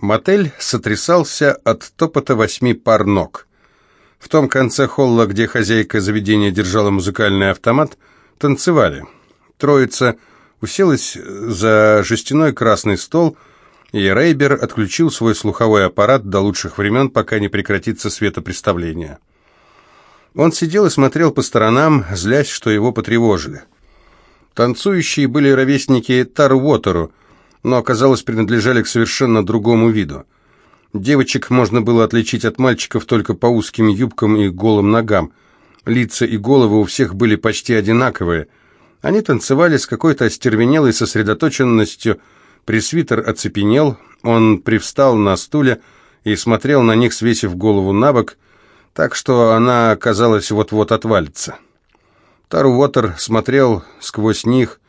Мотель сотрясался от топота восьми пар ног. В том конце холла, где хозяйка заведения держала музыкальный автомат, танцевали. Троица уселась за жестяной красный стол, и Рейбер отключил свой слуховой аппарат до лучших времен, пока не прекратится светопреставление. Он сидел и смотрел по сторонам, злясь, что его потревожили. Танцующие были ровесники Тарвотеру, но, оказалось, принадлежали к совершенно другому виду. Девочек можно было отличить от мальчиков только по узким юбкам и голым ногам. Лица и головы у всех были почти одинаковые. Они танцевали с какой-то остервенелой сосредоточенностью. Пресвитер оцепенел, он привстал на стуле и смотрел на них, свесив голову на бок, так что она, казалось, вот-вот отвалится. Тару Уотер смотрел сквозь них,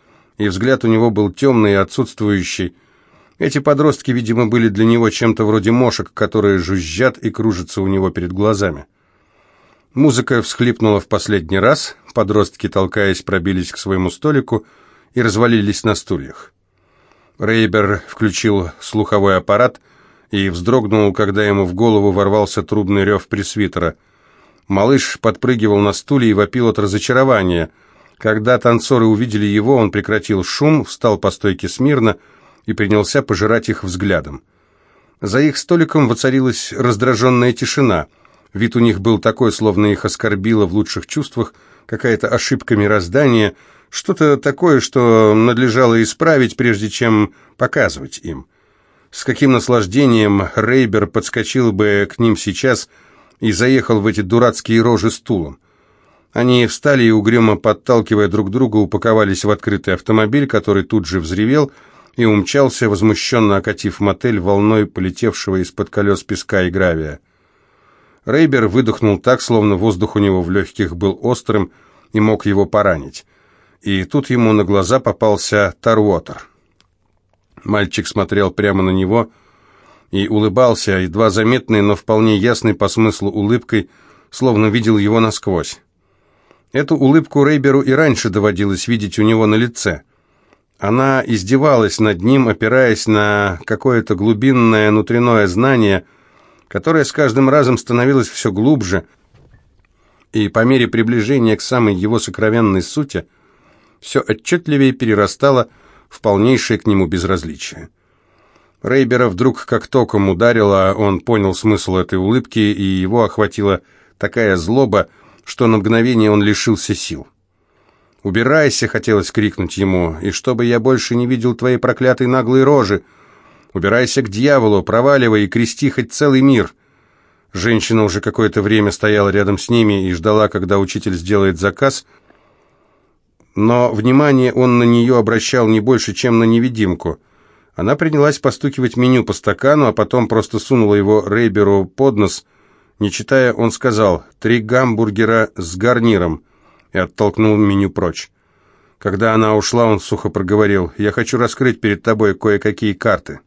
и взгляд у него был темный и отсутствующий. Эти подростки, видимо, были для него чем-то вроде мошек, которые жужжат и кружатся у него перед глазами. Музыка всхлипнула в последний раз, подростки, толкаясь, пробились к своему столику и развалились на стульях. Рейбер включил слуховой аппарат и вздрогнул, когда ему в голову ворвался трубный рев пресвитера. Малыш подпрыгивал на стуле и вопил от разочарования – когда танцоры увидели его, он прекратил шум, встал по стойке смирно и принялся пожирать их взглядом. За их столиком воцарилась раздраженная тишина. Вид у них был такой, словно их оскорбило в лучших чувствах какая-то ошибка мироздания, что-то такое, что надлежало исправить, прежде чем показывать им. С каким наслаждением Рейбер подскочил бы к ним сейчас и заехал в эти дурацкие рожи стулом. Они встали и, угрюмо подталкивая друг друга, упаковались в открытый автомобиль, который тут же взревел и умчался, возмущенно окатив мотель волной полетевшего из-под колес песка и гравия. Рейбер выдохнул так, словно воздух у него в легких был острым и мог его поранить. И тут ему на глаза попался Тарвотер. Мальчик смотрел прямо на него и улыбался, едва заметной, но вполне ясной по смыслу улыбкой, словно видел его насквозь. Эту улыбку Рейберу и раньше доводилось видеть у него на лице. Она издевалась над ним, опираясь на какое-то глубинное внутреннее знание, которое с каждым разом становилось все глубже, и по мере приближения к самой его сокровенной сути все отчетливее перерастало в полнейшее к нему безразличие. Рейбера вдруг как током ударило, он понял смысл этой улыбки, и его охватила такая злоба, что на мгновение он лишился сил. «Убирайся!» — хотелось крикнуть ему, «и чтобы я больше не видел твоей проклятой наглой рожи! Убирайся к дьяволу, проваливай и крести хоть целый мир!» Женщина уже какое-то время стояла рядом с ними и ждала, когда учитель сделает заказ, но внимание он на нее обращал не больше, чем на невидимку. Она принялась постукивать меню по стакану, а потом просто сунула его Рейберу под нос — не читая, он сказал «три гамбургера с гарниром» и оттолкнул меню прочь. Когда она ушла, он сухо проговорил «Я хочу раскрыть перед тобой кое-какие карты».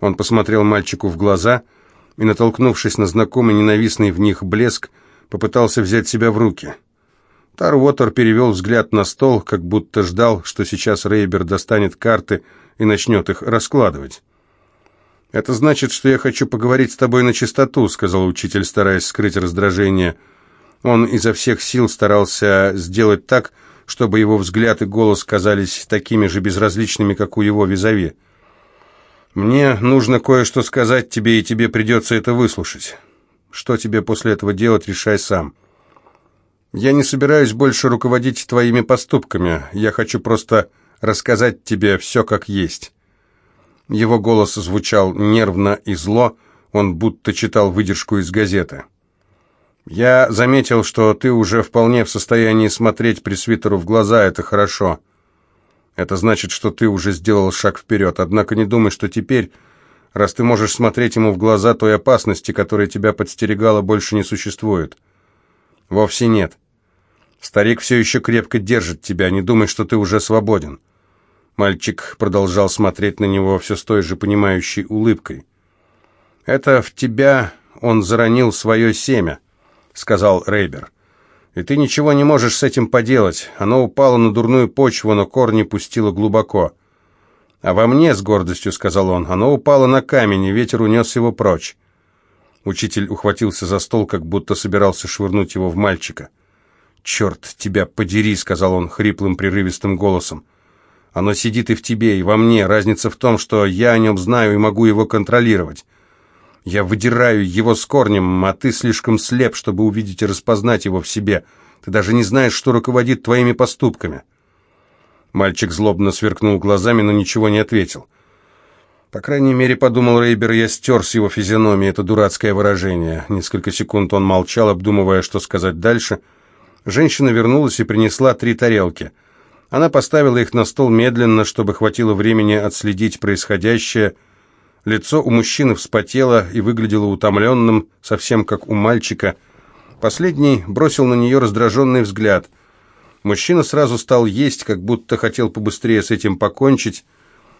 Он посмотрел мальчику в глаза и, натолкнувшись на знакомый ненавистный в них блеск, попытался взять себя в руки. Тарвотер перевел взгляд на стол, как будто ждал, что сейчас Рейбер достанет карты и начнет их раскладывать. «Это значит, что я хочу поговорить с тобой на чистоту», — сказал учитель, стараясь скрыть раздражение. Он изо всех сил старался сделать так, чтобы его взгляд и голос казались такими же безразличными, как у его визави. «Мне нужно кое-что сказать тебе, и тебе придется это выслушать. Что тебе после этого делать, решай сам. Я не собираюсь больше руководить твоими поступками, я хочу просто рассказать тебе все как есть». Его голос звучал нервно и зло, он будто читал выдержку из газеты. «Я заметил, что ты уже вполне в состоянии смотреть пресвитеру в глаза, это хорошо. Это значит, что ты уже сделал шаг вперед, однако не думай, что теперь, раз ты можешь смотреть ему в глаза, той опасности, которая тебя подстерегала, больше не существует. Вовсе нет. Старик все еще крепко держит тебя, не думай, что ты уже свободен». Мальчик продолжал смотреть на него все с той же понимающей улыбкой. «Это в тебя он заронил свое семя», — сказал Рейбер. «И ты ничего не можешь с этим поделать. Оно упало на дурную почву, но корни пустило глубоко. А во мне, с гордостью сказал он, оно упало на камень, и ветер унес его прочь. Учитель ухватился за стол, как будто собирался швырнуть его в мальчика. «Черт тебя подери», — сказал он хриплым прерывистым голосом. «Оно сидит и в тебе, и во мне. Разница в том, что я о нем знаю и могу его контролировать. Я выдираю его с корнем, а ты слишком слеп, чтобы увидеть и распознать его в себе. Ты даже не знаешь, что руководит твоими поступками». Мальчик злобно сверкнул глазами, но ничего не ответил. По крайней мере, подумал Рейбер, я стер с его физиономии это дурацкое выражение. Несколько секунд он молчал, обдумывая, что сказать дальше. Женщина вернулась и принесла три тарелки. Она поставила их на стол медленно, чтобы хватило времени отследить происходящее. Лицо у мужчины вспотело и выглядело утомленным, совсем как у мальчика. Последний бросил на нее раздраженный взгляд. Мужчина сразу стал есть, как будто хотел побыстрее с этим покончить.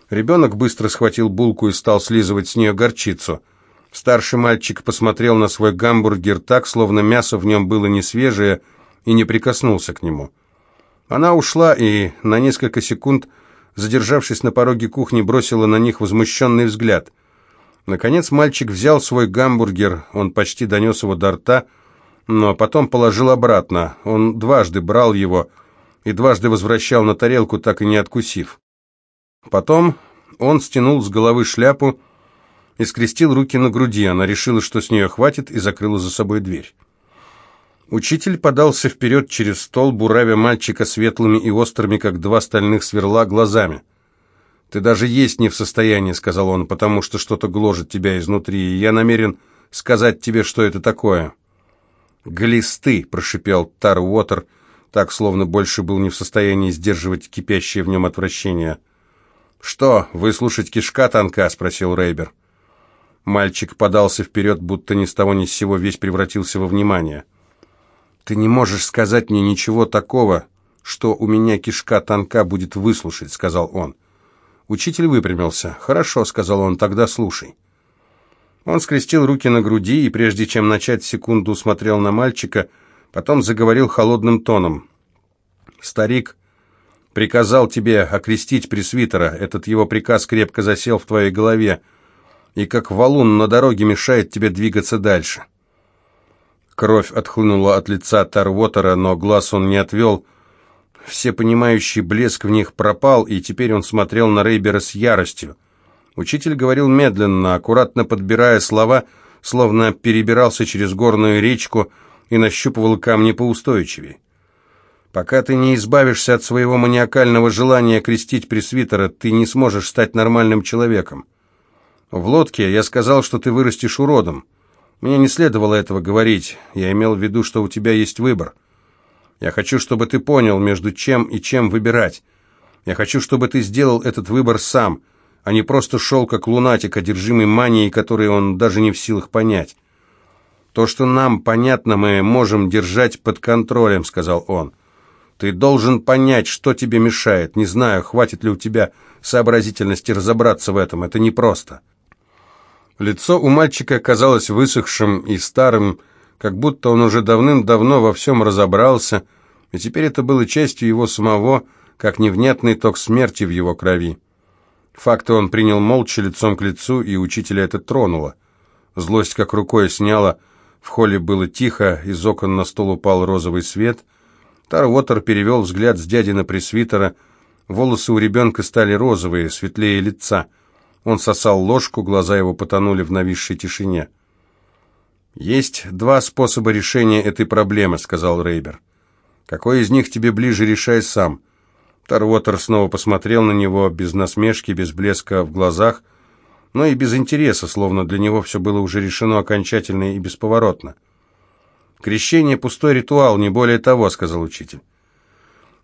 Ребенок быстро схватил булку и стал слизывать с нее горчицу. Старший мальчик посмотрел на свой гамбургер так, словно мясо в нем было не свежее, и не прикоснулся к нему. Она ушла и на несколько секунд, задержавшись на пороге кухни, бросила на них возмущенный взгляд. Наконец мальчик взял свой гамбургер, он почти донес его до рта, но потом положил обратно. Он дважды брал его и дважды возвращал на тарелку, так и не откусив. Потом он стянул с головы шляпу и скрестил руки на груди. Она решила, что с нее хватит, и закрыла за собой дверь. Учитель подался вперед через стол, буравя мальчика светлыми и острыми, как два стальных сверла, глазами. «Ты даже есть не в состоянии», — сказал он, — «потому что что-то гложет тебя изнутри, и я намерен сказать тебе, что это такое». «Глисты», — прошипел Тар Уотер, так, словно больше был не в состоянии сдерживать кипящее в нем отвращение. «Что, выслушать кишка танка?» — спросил Рейбер. Мальчик подался вперед, будто ни с того ни с сего весь превратился во внимание. «Ты не можешь сказать мне ничего такого, что у меня кишка танка будет выслушать», — сказал он. Учитель выпрямился. «Хорошо», — сказал он, — «тогда слушай». Он скрестил руки на груди и, прежде чем начать секунду, смотрел на мальчика, потом заговорил холодным тоном. «Старик приказал тебе окрестить пресвитера. Этот его приказ крепко засел в твоей голове и как валун на дороге мешает тебе двигаться дальше. Кровь отхлынула от лица Тарвотера, но глаз он не отвел. Всепонимающий блеск в них пропал, и теперь он смотрел на Рейбера с яростью. Учитель говорил медленно, аккуратно подбирая слова, словно перебирался через горную речку и нащупывал камни поустойчивее. Пока ты не избавишься от своего маниакального желания крестить пресвитера, ты не сможешь стать нормальным человеком. В лодке я сказал, что ты вырастешь уродом. Мне не следовало этого говорить. Я имел в виду, что у тебя есть выбор. Я хочу, чтобы ты понял, между чем и чем выбирать. Я хочу, чтобы ты сделал этот выбор сам, а не просто шел как лунатик, одержимый манией, которой он даже не в силах понять. То, что нам понятно, мы можем держать под контролем, сказал он. Ты должен понять, что тебе мешает. Не знаю, хватит ли у тебя сообразительности разобраться в этом. Это непросто. Лицо у мальчика казалось высохшим и старым, как будто он уже давным-давно во всем разобрался, и теперь это было частью его самого, как невнятный ток смерти в его крови. Факты он принял молча, лицом к лицу, и учителя это тронуло. Злость как рукой сняла, в холле было тихо, из окон на стол упал розовый свет — Тарвотер перевел взгляд с дяди на пресвитера. Волосы у ребенка стали розовые, светлее лица. Он сосал ложку, глаза его потонули в нависшей тишине. «Есть два способа решения этой проблемы», — сказал Рейбер. «Какой из них тебе ближе, решай сам». Тарвотер снова посмотрел на него, без насмешки, без блеска в глазах, но и без интереса, словно для него все было уже решено окончательно и бесповоротно. «Крещение – пустой ритуал, не более того», – сказал учитель.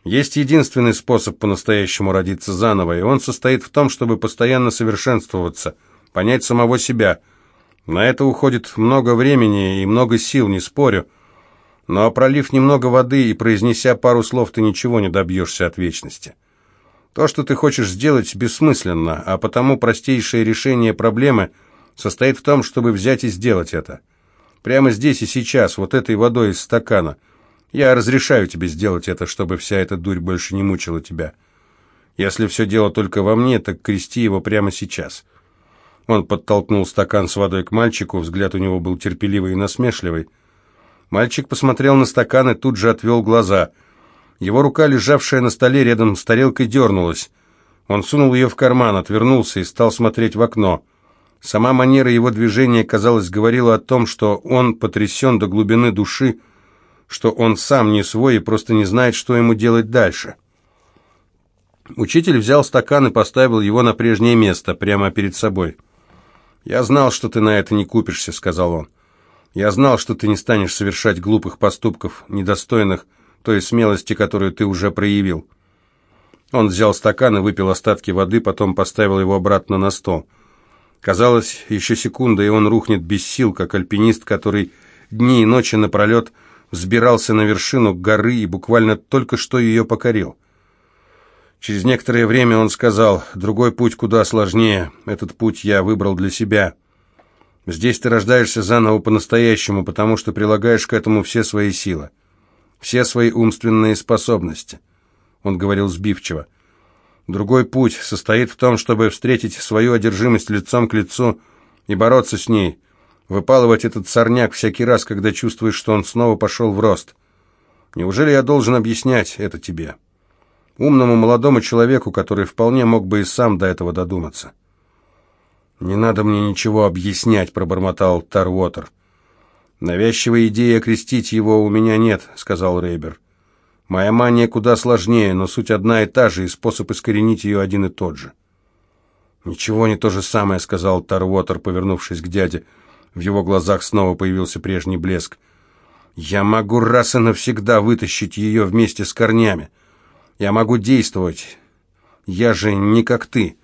«Есть единственный способ по-настоящему родиться заново, и он состоит в том, чтобы постоянно совершенствоваться, понять самого себя. На это уходит много времени и много сил, не спорю. Но пролив немного воды и произнеся пару слов, ты ничего не добьешься от вечности. То, что ты хочешь сделать, бессмысленно, а потому простейшее решение проблемы состоит в том, чтобы взять и сделать это». Прямо здесь и сейчас, вот этой водой из стакана. Я разрешаю тебе сделать это, чтобы вся эта дурь больше не мучила тебя. Если все дело только во мне, так крести его прямо сейчас». Он подтолкнул стакан с водой к мальчику, взгляд у него был терпеливый и насмешливый. Мальчик посмотрел на стакан и тут же отвел глаза. Его рука, лежавшая на столе рядом с тарелкой, дернулась. Он сунул ее в карман, отвернулся и стал смотреть в окно. Сама манера его движения, казалось, говорила о том, что он потрясен до глубины души, что он сам не свой и просто не знает, что ему делать дальше. Учитель взял стакан и поставил его на прежнее место, прямо перед собой. «Я знал, что ты на это не купишься», — сказал он. «Я знал, что ты не станешь совершать глупых поступков, недостойных той смелости, которую ты уже проявил». Он взял стакан и выпил остатки воды, потом поставил его обратно на стол. Казалось, еще секунда, и он рухнет без сил, как альпинист, который дни и ночи напролет взбирался на вершину горы и буквально только что ее покорил. Через некоторое время он сказал, «Другой путь куда сложнее. Этот путь я выбрал для себя. Здесь ты рождаешься заново по-настоящему, потому что прилагаешь к этому все свои силы, все свои умственные способности». Он говорил сбивчиво. «Другой путь состоит в том, чтобы встретить свою одержимость лицом к лицу и бороться с ней, выпалывать этот сорняк всякий раз, когда чувствуешь, что он снова пошел в рост. Неужели я должен объяснять это тебе?» умному молодому человеку, который вполне мог бы и сам до этого додуматься. «Не надо мне ничего объяснять», — пробормотал Тарвотер. «Навязчивой идеи окрестить его у меня нет», — сказал Рейбер. «Моя мания куда сложнее, но суть одна и та же, и способ искоренить ее один и тот же». «Ничего не то же самое», — сказал Тарвотер, повернувшись к дяде. В его глазах снова появился прежний блеск. «Я могу раз и навсегда вытащить ее вместе с корнями. Я могу действовать. Я же не как ты.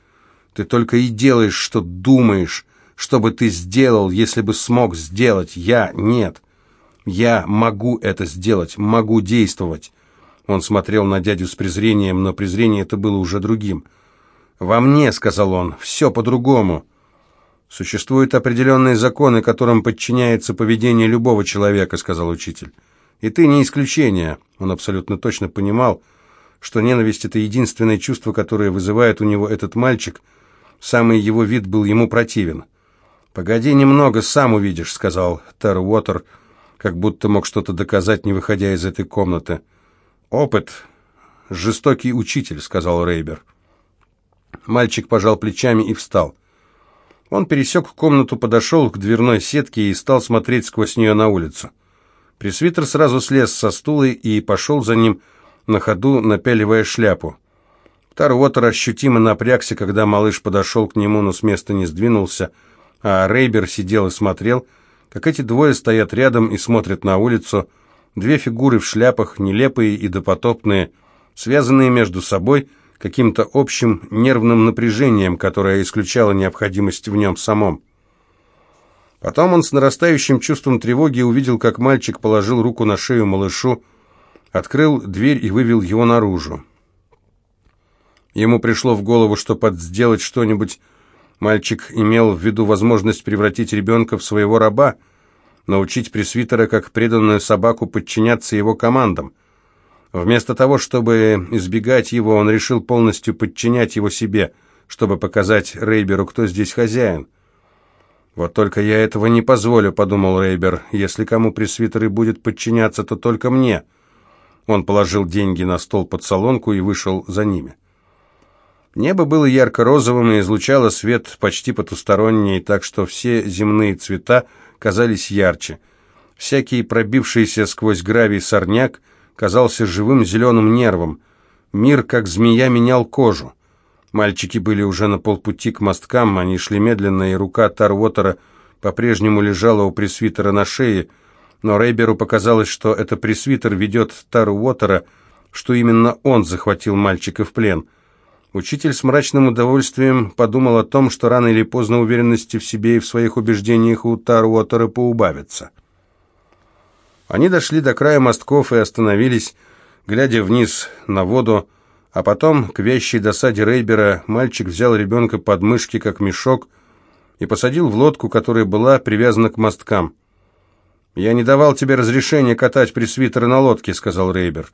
Ты только и делаешь, что думаешь, что бы ты сделал, если бы смог сделать. Я нет. Я могу это сделать, могу действовать. Он смотрел на дядю с презрением, но презрение это было уже другим. «Во мне», — сказал он, — «все по-другому». «Существуют определенные законы, которым подчиняется поведение любого человека», — сказал учитель. «И ты не исключение». Он абсолютно точно понимал, что ненависть — это единственное чувство, которое вызывает у него этот мальчик. Самый его вид был ему противен. «Погоди немного, сам увидишь», — сказал Тер Уотер, как будто мог что-то доказать, не выходя из этой комнаты. «Опыт. Жестокий учитель», — сказал Рейбер. Мальчик пожал плечами и встал. Он пересек комнату, подошел к дверной сетке и стал смотреть сквозь нее на улицу. Пресвитер сразу слез со стула и пошел за ним, — на ходу напяливая шляпу. Тарвотер ощутимо напрягся, когда малыш подошел к нему, но с места не сдвинулся, а Рейбер сидел и смотрел, как эти двое стоят рядом и смотрят на улицу, две фигуры в шляпах, нелепые и допотопные, связанные между собой каким-то общим нервным напряжением, которое исключало необходимость в нем самом. Потом он с нарастающим чувством тревоги увидел, как мальчик положил руку на шею малышу, открыл дверь и вывел его наружу. Ему пришло в голову, что под сделать что-нибудь мальчик имел в виду возможность превратить ребенка в своего раба, научить пресвитера, как преданную собаку, подчиняться его командам. Вместо того, чтобы избегать его, он решил полностью подчинять его себе, чтобы показать Рейберу, кто здесь хозяин. «Вот только я этого не позволю», — подумал Рейбер. «Если кому пресвитер будет подчиняться, то только мне». Он положил деньги на стол под солонку и вышел за ними. Небо было ярко-розовым и излучало свет почти потусторонний, так что все земные цвета казались ярче. Всякий пробившийся сквозь гравий сорняк казался живым зеленым нервом. Мир, как змея, менял кожу. Мальчики были уже на полпути к мосткам, они шли медленно, и рука Тарвотера по-прежнему лежала у пресвитера на шее, но Рейберу показалось, что это пресвитер ведет Тару Уотера, что именно он захватил мальчика в плен. Учитель с мрачным удовольствием подумал о том, что рано или поздно уверенности в себе и в своих убеждениях у Тару Уотера поубавится. Они дошли до края мостков и остановились, глядя вниз на воду, а потом, к вящей досаде Рейбера, мальчик взял ребенка под мышки, как мешок, и посадил в лодку, которая была привязана к мосткам. «Я не давал тебе разрешения катать пресвитера на лодке», — сказал Рейбер.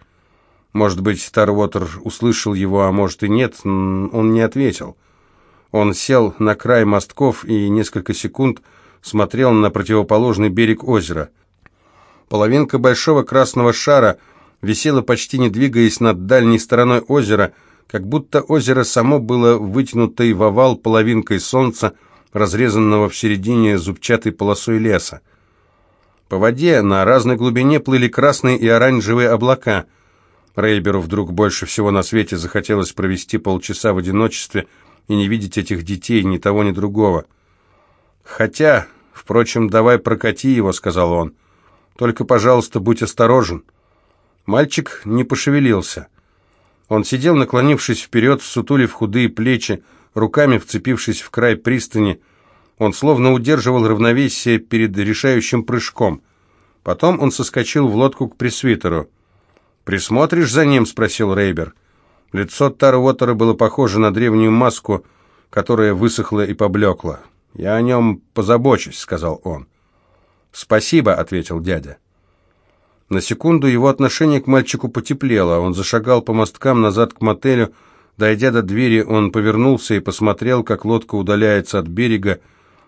Может быть, Тарвотер услышал его, а может и нет, он не ответил. Он сел на край мостков и несколько секунд смотрел на противоположный берег озера. Половинка большого красного шара висела почти не двигаясь над дальней стороной озера, как будто озеро само было вытянутой в овал половинкой солнца, разрезанного в середине зубчатой полосой леса. По воде на разной глубине плыли красные и оранжевые облака. Рейберу вдруг больше всего на свете захотелось провести полчаса в одиночестве и не видеть этих детей, ни того, ни другого. «Хотя, впрочем, давай прокати его», — сказал он. «Только, пожалуйста, будь осторожен». Мальчик не пошевелился. Он сидел, наклонившись вперед, сутулив худые плечи, руками вцепившись в край пристани, — он словно удерживал равновесие перед решающим прыжком. Потом он соскочил в лодку к пресвитеру. «Присмотришь за ним?» — спросил Рейбер. Лицо Тарвотера было похоже на древнюю маску, которая высохла и поблекла. «Я о нем позабочусь», — сказал он. «Спасибо», — ответил дядя. На секунду его отношение к мальчику потеплело. Он зашагал по мосткам назад к мотелю. Дойдя до двери, он повернулся и посмотрел, как лодка удаляется от берега,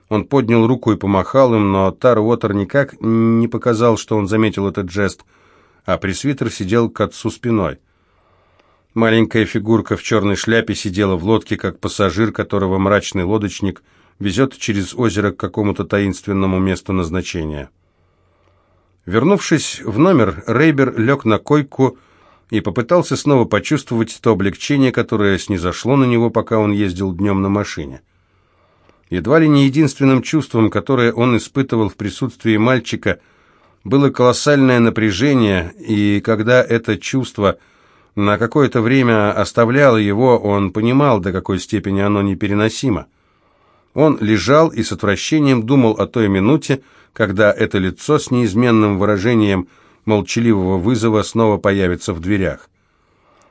он поднял руку и помахал им, но Тар Уотер никак не показал, что он заметил этот жест, а пресвитер сидел к отцу спиной. Маленькая фигурка в черной шляпе сидела в лодке, как пассажир, которого мрачный лодочник везет через озеро к какому-то таинственному месту назначения. Вернувшись в номер, Рейбер лег на койку и попытался снова почувствовать то облегчение, которое снизошло на него, пока он ездил днем на машине. Едва ли не единственным чувством, которое он испытывал в присутствии мальчика, было колоссальное напряжение, и когда это чувство на какое-то время оставляло его, он понимал, до какой степени оно непереносимо. Он лежал и с отвращением думал о той минуте, когда это лицо с неизменным выражением молчаливого вызова снова появится в дверях.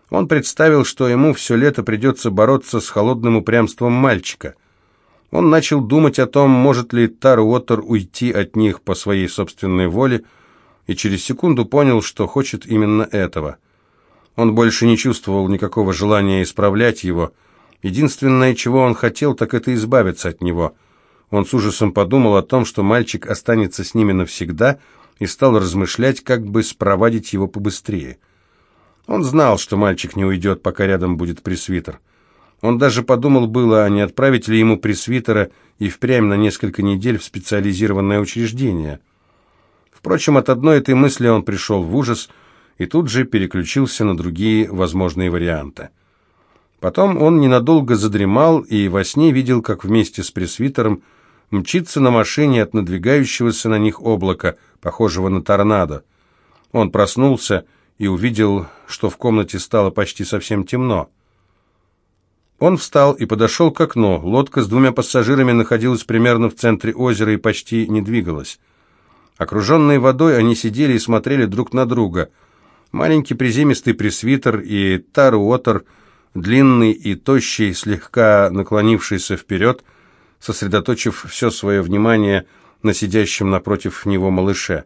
Он представил, что ему все лето придется бороться с холодным упрямством мальчика – он начал думать о том, может ли Тар Уоттер уйти от них по своей собственной воле, и через секунду понял, что хочет именно этого. Он больше не чувствовал никакого желания исправлять его. Единственное, чего он хотел, так это избавиться от него. Он с ужасом подумал о том, что мальчик останется с ними навсегда, и стал размышлять, как бы спровадить его побыстрее. Он знал, что мальчик не уйдет, пока рядом будет пресвитер. Он даже подумал было, а не отправить ли ему пресвитера и впрямь на несколько недель в специализированное учреждение. Впрочем, от одной этой мысли он пришел в ужас и тут же переключился на другие возможные варианты. Потом он ненадолго задремал и во сне видел, как вместе с пресвитером мчится на машине от надвигающегося на них облака, похожего на торнадо. Он проснулся и увидел, что в комнате стало почти совсем темно. Он встал и подошел к окну. Лодка с двумя пассажирами находилась примерно в центре озера и почти не двигалась. Окруженные водой, они сидели и смотрели друг на друга. Маленький приземистый пресвитер и Тару Уотер, длинный и тощий, слегка наклонившийся вперед, сосредоточив все свое внимание на сидящем напротив него малыше.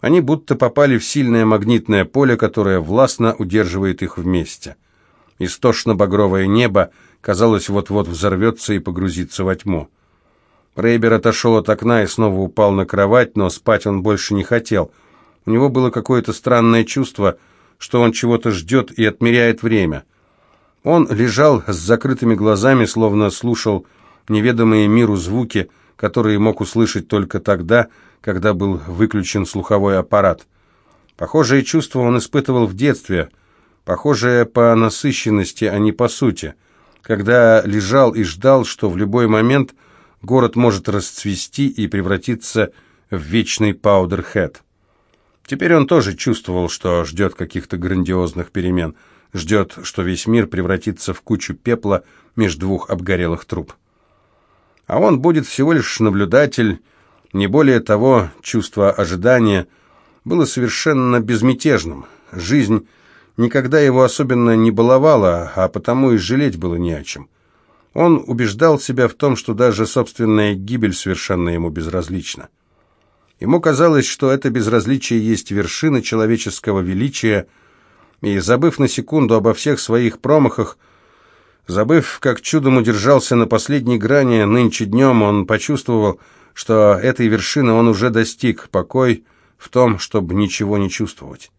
Они будто попали в сильное магнитное поле, которое властно удерживает их вместе. Истошно-багровое небо, казалось, вот-вот взорвется и погрузится во тьму. Рейбер отошел от окна и снова упал на кровать, но спать он больше не хотел. У него было какое-то странное чувство, что он чего-то ждет и отмеряет время. Он лежал с закрытыми глазами, словно слушал неведомые миру звуки, которые мог услышать только тогда, когда был выключен слуховой аппарат. Похожее чувство он испытывал в детстве – похожее по насыщенности, а не по сути, когда лежал и ждал, что в любой момент город может расцвести и превратиться в вечный паудерхед. Теперь он тоже чувствовал, что ждет каких-то грандиозных перемен, ждет, что весь мир превратится в кучу пепла между двух обгорелых труб. А он будет всего лишь наблюдатель, не более того, чувство ожидания было совершенно безмятежным. Жизнь никогда его особенно не баловала, а потому и жалеть было не о чем. Он убеждал себя в том, что даже собственная гибель совершенно ему безразлична. Ему казалось, что это безразличие есть вершина человеческого величия, И, забыв на секунду обо всех своих промахах, забыв, как чудом удержался на последней грани, нынче днем он почувствовал, что этой вершины он уже достиг, покой в том, чтобы ничего не чувствовать.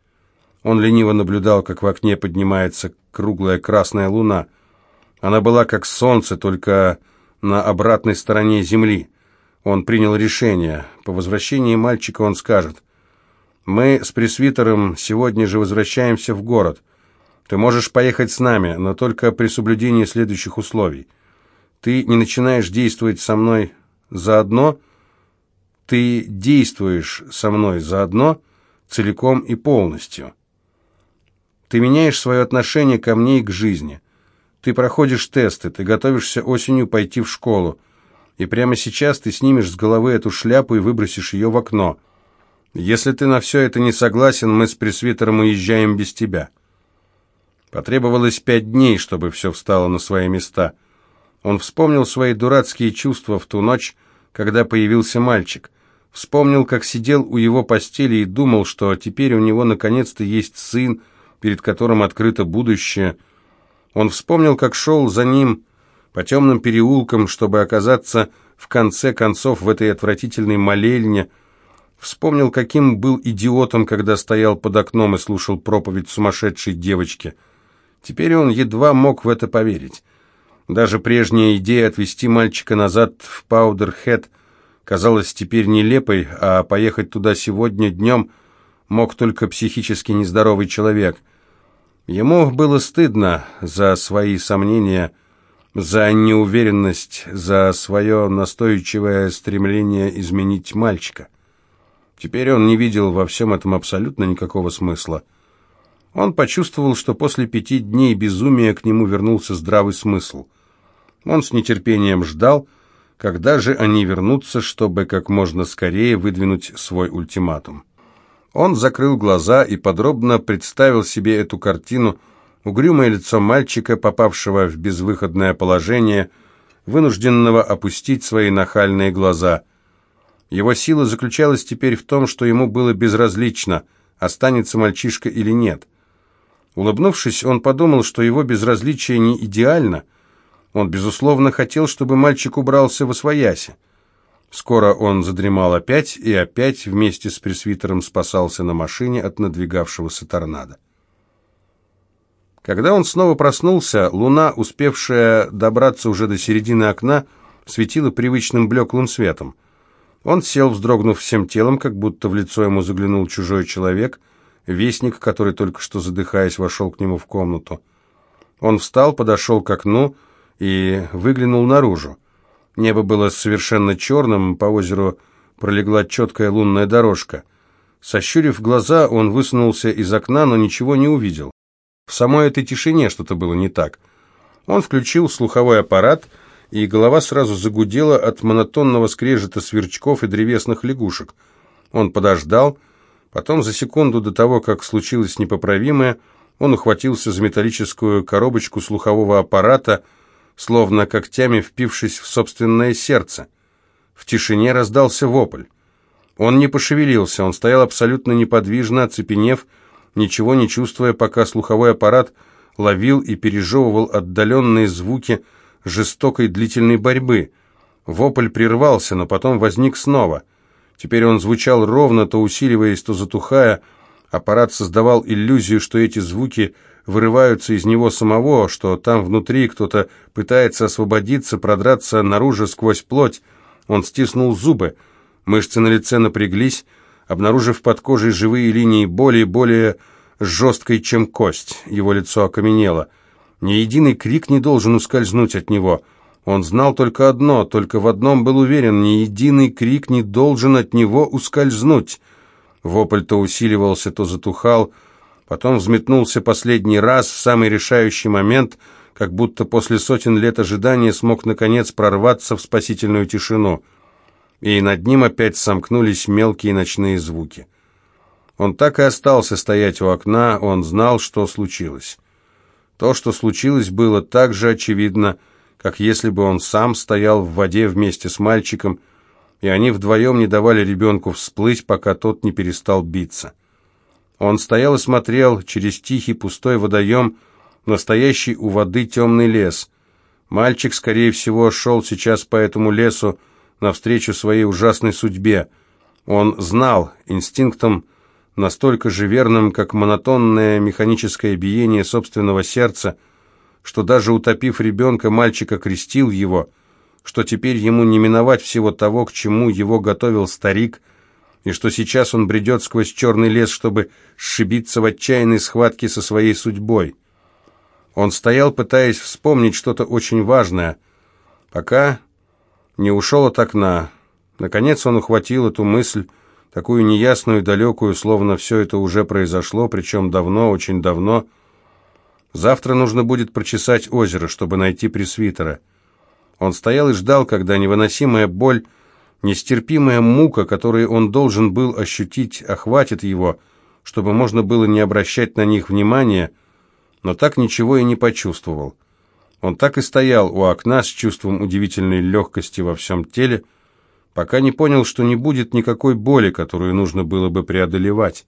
Он лениво наблюдал, как в окне поднимается круглая красная луна. Она была как солнце, только на обратной стороне земли. Он принял решение. По возвращении мальчика он скажет, «Мы с пресвитером сегодня же возвращаемся в город. Ты можешь поехать с нами, но только при соблюдении следующих условий. Ты не начинаешь действовать со мной заодно, ты действуешь со мной заодно целиком и полностью». Ты меняешь свое отношение ко мне и к жизни. Ты проходишь тесты, ты готовишься осенью пойти в школу. И прямо сейчас ты снимешь с головы эту шляпу и выбросишь ее в окно. Если ты на все это не согласен, мы с пресвитером уезжаем без тебя». Потребовалось пять дней, чтобы все встало на свои места. Он вспомнил свои дурацкие чувства в ту ночь, когда появился мальчик. Вспомнил, как сидел у его постели и думал, что теперь у него наконец-то есть сын, перед которым открыто будущее. Он вспомнил, как шел за ним по темным переулкам, чтобы оказаться в конце концов в этой отвратительной молельне. Вспомнил, каким был идиотом, когда стоял под окном и слушал проповедь сумасшедшей девочки. Теперь он едва мог в это поверить. Даже прежняя идея отвезти мальчика назад в Паудерхед казалась теперь нелепой, а поехать туда сегодня днем мог только психически нездоровый человек – Ему было стыдно за свои сомнения, за неуверенность, за свое настойчивое стремление изменить мальчика. Теперь он не видел во всем этом абсолютно никакого смысла. Он почувствовал, что после пяти дней безумия к нему вернулся здравый смысл. Он с нетерпением ждал, когда же они вернутся, чтобы как можно скорее выдвинуть свой ультиматум. Он закрыл глаза и подробно представил себе эту картину, угрюмое лицо мальчика, попавшего в безвыходное положение, вынужденного опустить свои нахальные глаза. Его сила заключалась теперь в том, что ему было безразлично, останется мальчишка или нет. Улыбнувшись, он подумал, что его безразличие не идеально. Он, безусловно, хотел, чтобы мальчик убрался во свояси. Скоро он задремал опять и опять вместе с пресвитером спасался на машине от надвигавшегося торнадо. Когда он снова проснулся, луна, успевшая добраться уже до середины окна, светила привычным блеклым светом. Он сел, вздрогнув всем телом, как будто в лицо ему заглянул чужой человек, вестник, который только что задыхаясь вошел к нему в комнату. Он встал, подошел к окну и выглянул наружу. Небо было совершенно черным, по озеру пролегла четкая лунная дорожка. Сощурив глаза, он высунулся из окна, но ничего не увидел. В самой этой тишине что-то было не так. Он включил слуховой аппарат, и голова сразу загудела от монотонного скрежета сверчков и древесных лягушек. Он подождал, потом за секунду до того, как случилось непоправимое, он ухватился за металлическую коробочку слухового аппарата, словно когтями впившись в собственное сердце. В тишине раздался вопль. Он не пошевелился, он стоял абсолютно неподвижно, оцепенев, ничего не чувствуя, пока слуховой аппарат ловил и пережевывал отдаленные звуки жестокой длительной борьбы. Вопль прервался, но потом возник снова. Теперь он звучал ровно, то усиливаясь, то затухая. Аппарат создавал иллюзию, что эти звуки вырываются из него самого, что там внутри кто-то пытается освободиться, продраться наружу сквозь плоть. Он стиснул зубы, мышцы на лице напряглись, обнаружив под кожей живые линии боли, более жесткой, чем кость. Его лицо окаменело. Ни единый крик не должен ускользнуть от него. Он знал только одно, только в одном был уверен, ни единый крик не должен от него ускользнуть. Вопль то усиливался, то затухал, Потом взметнулся последний раз, в самый решающий момент, как будто после сотен лет ожидания смог наконец прорваться в спасительную тишину. И над ним опять сомкнулись мелкие ночные звуки. Он так и остался стоять у окна, он знал, что случилось. То, что случилось, было так же очевидно, как если бы он сам стоял в воде вместе с мальчиком, и они вдвоем не давали ребенку всплыть, пока тот не перестал биться. Он стоял и смотрел через тихий пустой водоем, настоящий у воды темный лес. Мальчик, скорее всего, шел сейчас по этому лесу навстречу своей ужасной судьбе. Он знал инстинктом, настолько же верным, как монотонное механическое биение собственного сердца, что даже утопив ребенка, мальчик окрестил его, что теперь ему не миновать всего того, к чему его готовил старик, и что сейчас он бредет сквозь черный лес, чтобы сшибиться в отчаянной схватке со своей судьбой. Он стоял, пытаясь вспомнить что-то очень важное, пока не ушел от окна. Наконец он ухватил эту мысль, такую неясную далекую, словно все это уже произошло, причем давно, очень давно. Завтра нужно будет прочесать озеро, чтобы найти пресвитера. Он стоял и ждал, когда невыносимая боль, нестерпимая мука, которую он должен был ощутить, охватит его, чтобы можно было не обращать на них внимания, но так ничего и не почувствовал. Он так и стоял у окна с чувством удивительной легкости во всем теле, пока не понял, что не будет никакой боли, которую нужно было бы преодолевать.